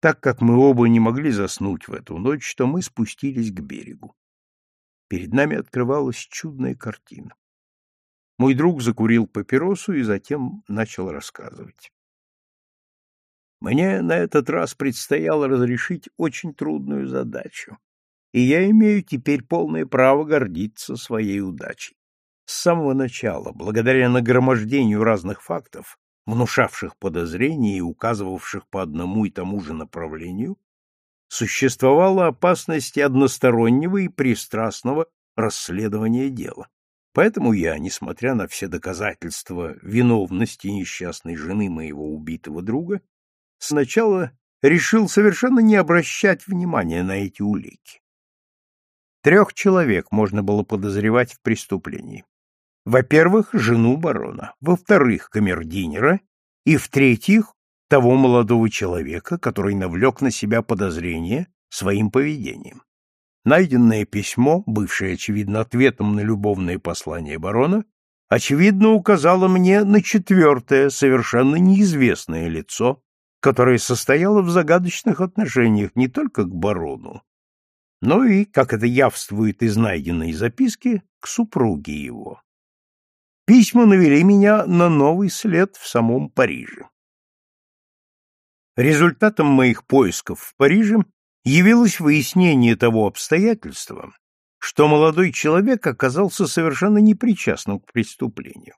Так как мы оба не могли заснуть в эту ночь, то мы спустились к берегу. Перед нами открывалась чудная картина. Мой друг закурил папиросу и затем начал рассказывать. Мне на этот раз предстояло разрешить очень трудную задачу, и я имею теперь полное право гордиться своей удачей. С самого начала, благодаря нагромождению разных фактов, внушавших подозрения и указывавших по одному и тому же направлению, существовала опасность одностороннего и пристрастного расследования дела. Поэтому я, несмотря на все доказательства виновности несчастной жены моего убитого друга, сначала решил совершенно не обращать внимания на эти улики. Трех человек можно было подозревать в преступлении. Во-первых, жену барона, во-вторых, камердинера и, в-третьих, того молодого человека, который навлек на себя подозрение своим поведением. Найденное письмо, бывшее, очевидно, ответом на любовное послание барона, очевидно указало мне на четвертое, совершенно неизвестное лицо, которое состояло в загадочных отношениях не только к барону, но и, как это явствует из найденной записки, к супруге его. Письма навели меня на новый след в самом Париже. Результатом моих поисков в Париже явилось выяснение того обстоятельства, что молодой человек оказался совершенно непричастным к преступлению.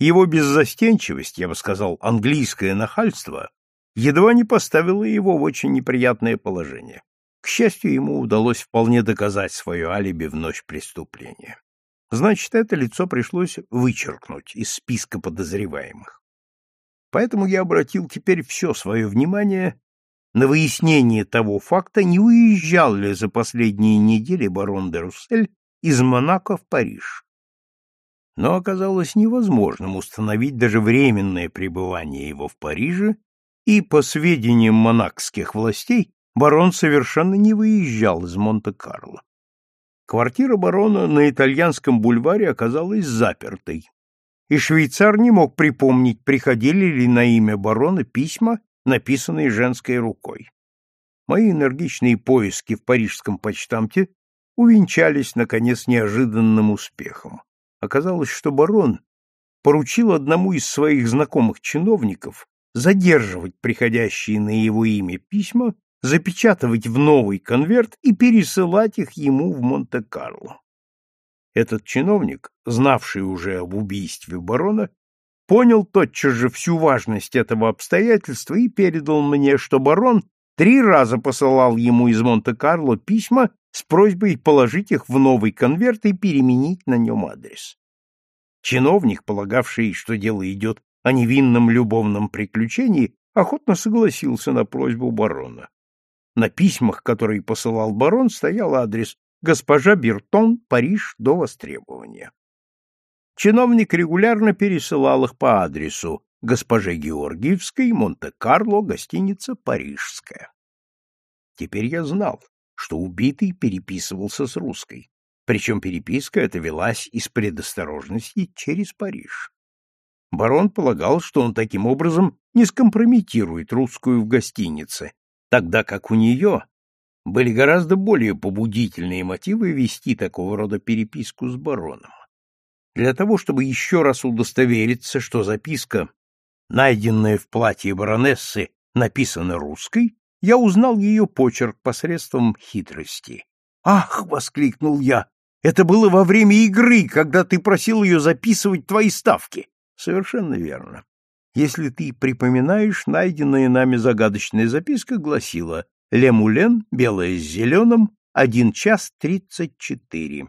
Его беззастенчивость, я бы сказал, английское нахальство, едва не поставило его в очень неприятное положение. К счастью, ему удалось вполне доказать свое алиби в ночь преступления. Значит, это лицо пришлось вычеркнуть из списка подозреваемых. Поэтому я обратил теперь все свое внимание на выяснение того факта, не уезжал ли за последние недели барон де Руссель из Монако в Париж. Но оказалось невозможным установить даже временное пребывание его в Париже, и, по сведениям монакских властей, барон совершенно не выезжал из Монте-Карло. Квартира барона на итальянском бульваре оказалась запертой, и швейцар не мог припомнить, приходили ли на имя барона письма написанные женской рукой. Мои энергичные поиски в парижском почтамте увенчались, наконец, неожиданным успехом. Оказалось, что барон поручил одному из своих знакомых чиновников задерживать приходящие на его имя письма, запечатывать в новый конверт и пересылать их ему в Монте-Карло. Этот чиновник, знавший уже об убийстве барона, понял тотчас же всю важность этого обстоятельства и передал мне, что барон три раза посылал ему из Монте-Карло письма с просьбой положить их в новый конверт и переменить на нем адрес. Чиновник, полагавший, что дело идет о невинном любовном приключении, охотно согласился на просьбу барона. На письмах, которые посылал барон, стоял адрес «Госпожа Бертон, Париж, до востребования». Чиновник регулярно пересылал их по адресу госпоже Георгиевской, Монте-Карло, гостиница «Парижская». Теперь я знал, что убитый переписывался с русской, причем переписка эта велась из предосторожности через Париж. Барон полагал, что он таким образом не скомпрометирует русскую в гостинице, тогда как у нее были гораздо более побудительные мотивы вести такого рода переписку с бароном. Для того, чтобы еще раз удостовериться, что записка, найденная в платье баронессы, написана русской, я узнал ее почерк посредством хитрости. «Ах!» — воскликнул я. «Это было во время игры, когда ты просил ее записывать твои ставки». «Совершенно верно. Если ты припоминаешь, найденная нами загадочная записка гласила «Лемулен, белое с зеленым, один час тридцать четыре».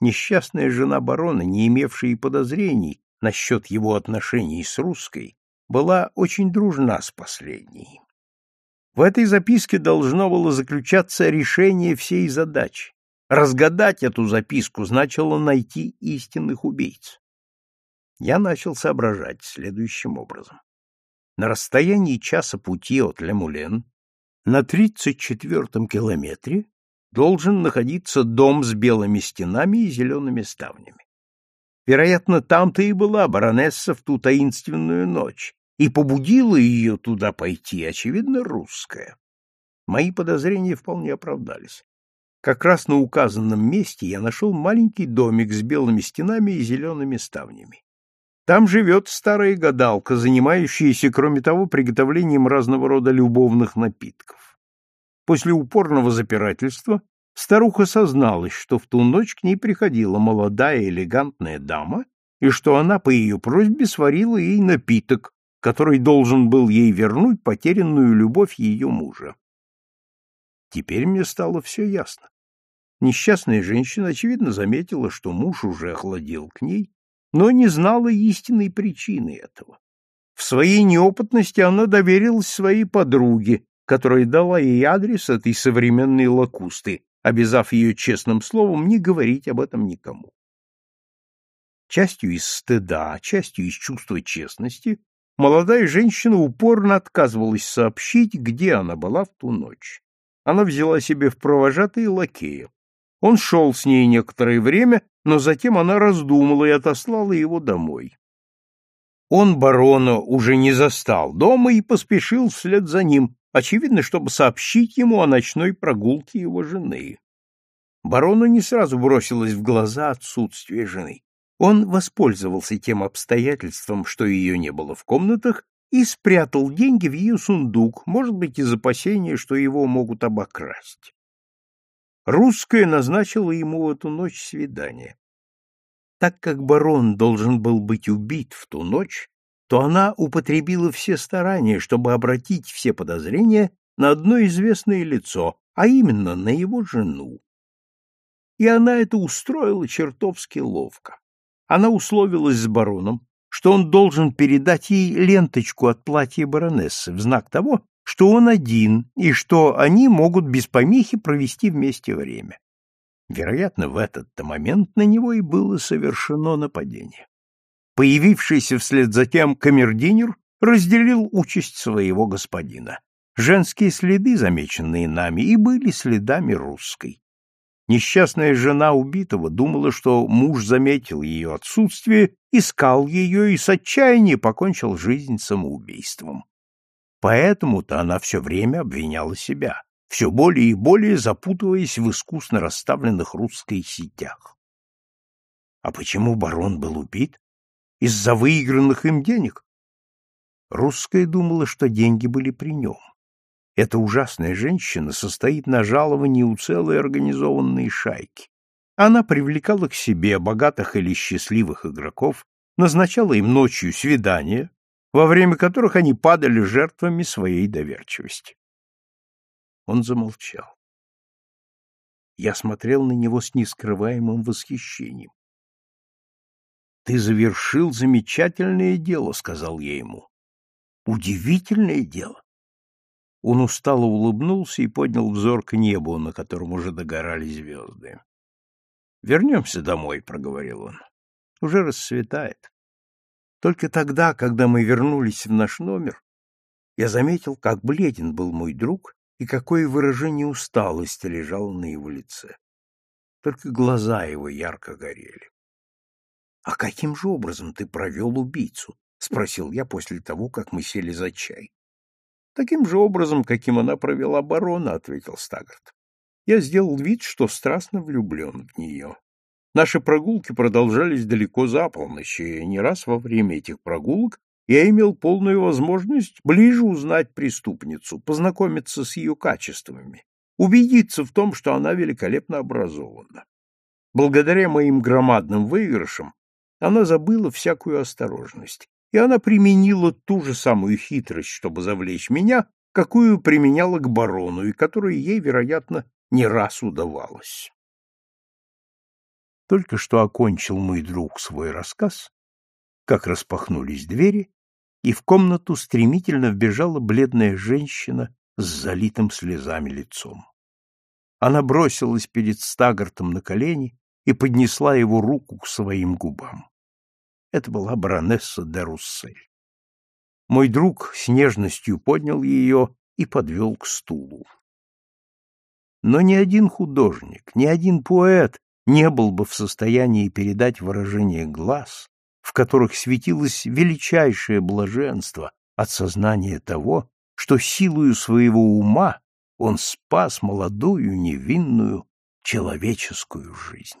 Несчастная жена барона, не имевшая подозрений насчет его отношений с русской, была очень дружна с последней. В этой записке должно было заключаться решение всей задачи. Разгадать эту записку значило найти истинных убийц. Я начал соображать следующим образом. На расстоянии часа пути от Лемулен, на тридцать четвертом километре, должен находиться дом с белыми стенами и зелеными ставнями. Вероятно, там-то и была баронесса в ту таинственную ночь, и побудила ее туда пойти, очевидно, русская. Мои подозрения вполне оправдались. Как раз на указанном месте я нашел маленький домик с белыми стенами и зелеными ставнями. Там живет старая гадалка, занимающаяся, кроме того, приготовлением разного рода любовных напитков. После упорного запирательства старуха созналась, что в ту ночь к ней приходила молодая элегантная дама и что она по ее просьбе сварила ей напиток, который должен был ей вернуть потерянную любовь ее мужа. Теперь мне стало все ясно. Несчастная женщина, очевидно, заметила, что муж уже охладел к ней, но не знала истинной причины этого. В своей неопытности она доверилась своей подруге, которая дала ей адрес этой современной лакусты, обязав ее честным словом не говорить об этом никому. Частью из стыда, частью из чувства честности, молодая женщина упорно отказывалась сообщить, где она была в ту ночь. Она взяла себе в провожатые лакея. Он шел с ней некоторое время, но затем она раздумала и отослала его домой. Он барона уже не застал дома и поспешил вслед за ним, очевидно, чтобы сообщить ему о ночной прогулке его жены. Барону не сразу бросилось в глаза отсутствие жены. Он воспользовался тем обстоятельством, что ее не было в комнатах, и спрятал деньги в ее сундук, может быть, из опасения, что его могут обокрасть. Русская назначила ему в эту ночь свидание. Так как барон должен был быть убит в ту ночь, то она употребила все старания, чтобы обратить все подозрения на одно известное лицо, а именно на его жену. И она это устроила чертовски ловко она условилась с бароном, что он должен передать ей ленточку от платья баронессы в знак того, что он один и что они могут без помехи провести вместе время. Вероятно, в этот-то момент на него и было совершено нападение. Появившийся вслед за тем камердинер разделил участь своего господина. Женские следы, замеченные нами, и были следами русской. Несчастная жена убитого думала, что муж заметил ее отсутствие, искал ее и с отчаяния покончил жизнь самоубийством. Поэтому-то она все время обвиняла себя, все более и более запутываясь в искусно расставленных русской сетях. А почему барон был убит? Из-за выигранных им денег? Русская думала, что деньги были при нем. Эта ужасная женщина состоит на жаловании у целой организованной шайки. Она привлекала к себе богатых или счастливых игроков, назначала им ночью свидания, во время которых они падали жертвами своей доверчивости. Он замолчал. Я смотрел на него с нескрываемым восхищением. «Ты завершил замечательное дело», — сказал я ему. «Удивительное дело. Он устало улыбнулся и поднял взор к небу, на котором уже догорали звезды. «Вернемся домой», — проговорил он. «Уже рассветает». Только тогда, когда мы вернулись в наш номер, я заметил, как бледен был мой друг и какое выражение усталости лежало на его лице. Только глаза его ярко горели. — А каким же образом ты провел убийцу? — спросил я после того, как мы сели за чай. Таким же образом, каким она провела барона, ответил Стагарт. Я сделал вид, что страстно влюблен в нее. Наши прогулки продолжались далеко за полночь, и не раз во время этих прогулок я имел полную возможность ближе узнать преступницу, познакомиться с ее качествами, убедиться в том, что она великолепно образована. Благодаря моим громадным выигрышам она забыла всякую осторожность и она применила ту же самую хитрость, чтобы завлечь меня, какую применяла к барону и которая ей, вероятно, не раз удавалась. Только что окончил мой друг свой рассказ, как распахнулись двери, и в комнату стремительно вбежала бледная женщина с залитым слезами лицом. Она бросилась перед Стагартом на колени и поднесла его руку к своим губам. Это была баронесса де Руссель. Мой друг с нежностью поднял ее и подвел к стулу. Но ни один художник, ни один поэт не был бы в состоянии передать выражение глаз, в которых светилось величайшее блаженство, от сознания того, что силою своего ума он спас молодую невинную человеческую жизнь.